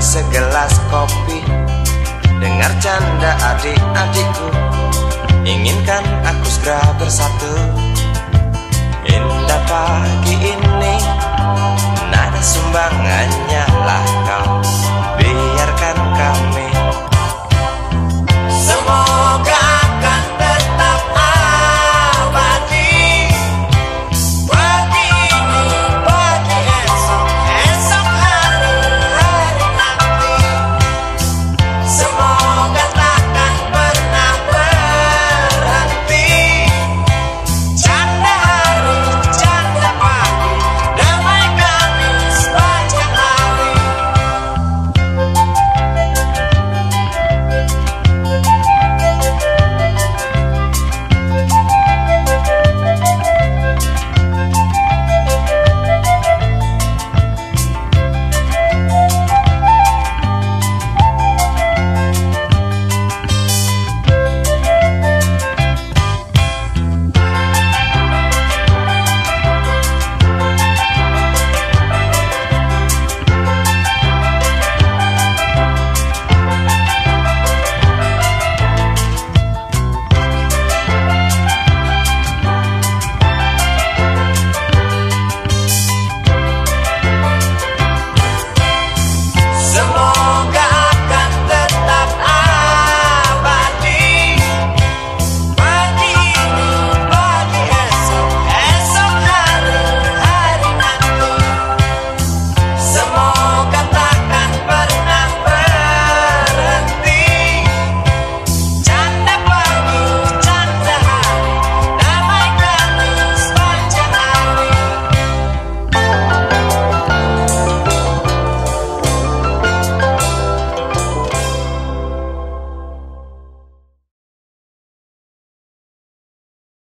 segelas kopi. Dengar canda adik-adikku Inginkan aku segera bersatu.